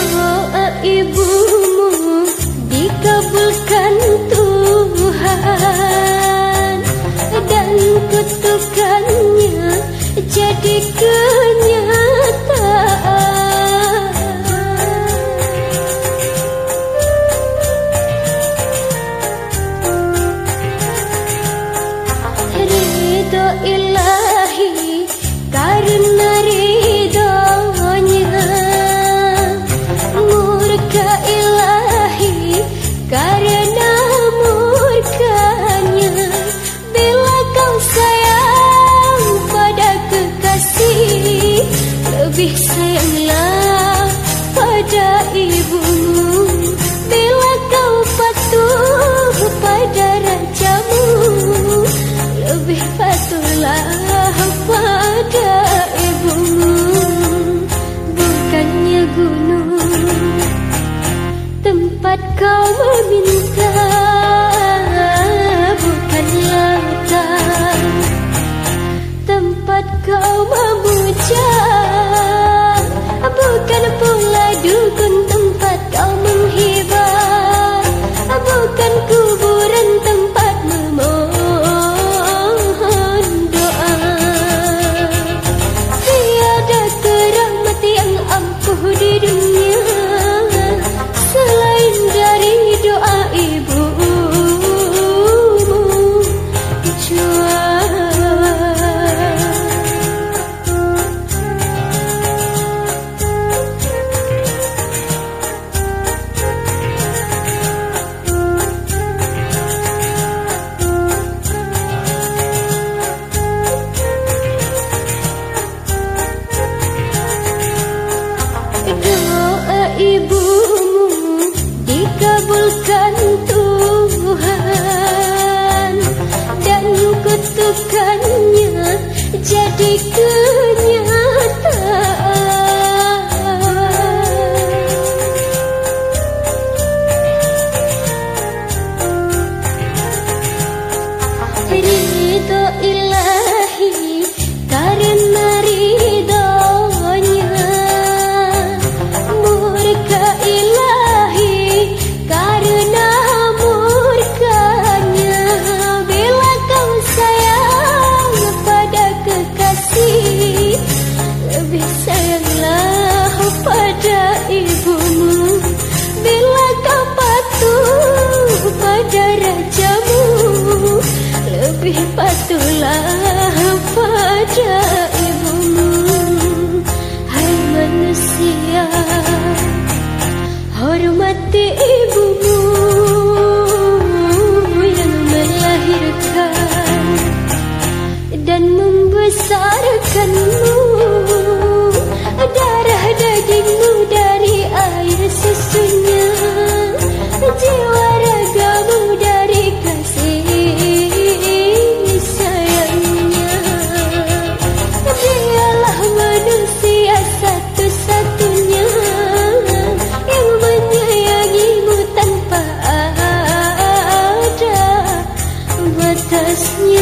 Doa ibumu dikabulkan Tuhan. Dan kutukannya jadi kenyataan. Ridho ilahi Tempat kau meminta Doa ibumu dikabulkan Tuhan. Dan kutukannya jadi Jadikan membesarkanmu Darah dagingmu dari air susunya Jiwa ragamu dari kasih sayangnya. Dialah manusia satu-satunya Yang menyayangimu tanpa ada batasnya